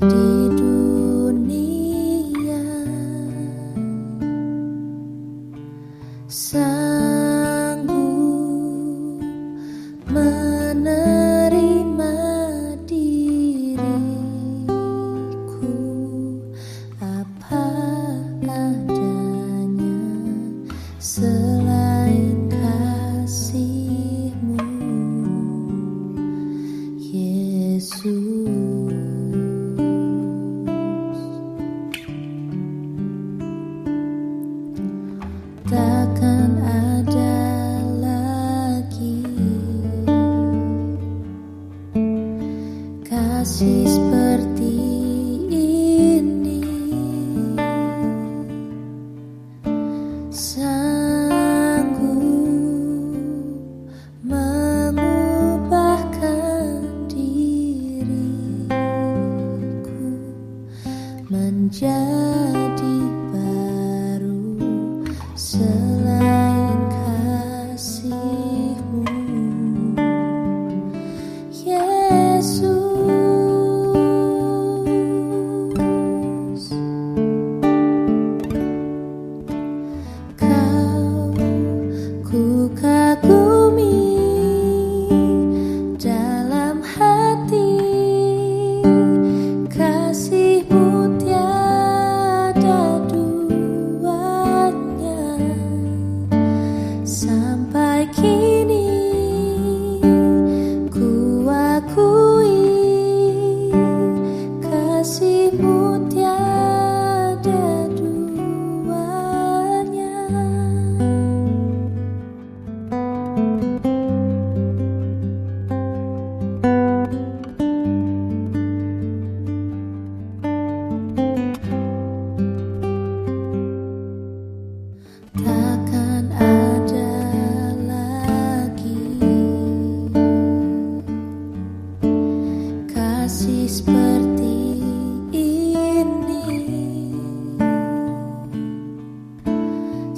kasih kasih seperti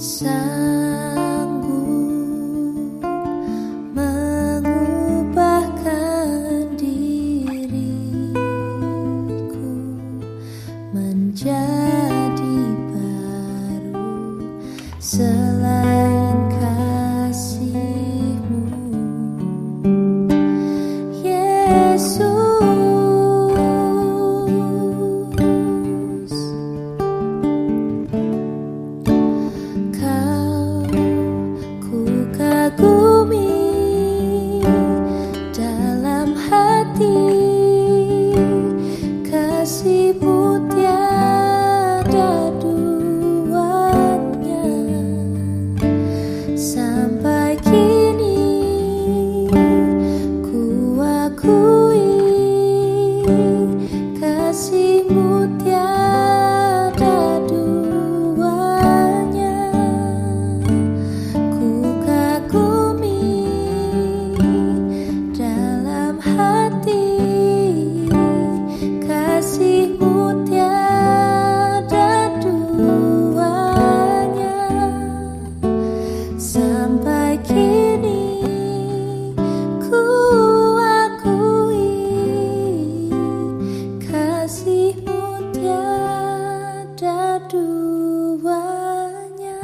sun. keduanya.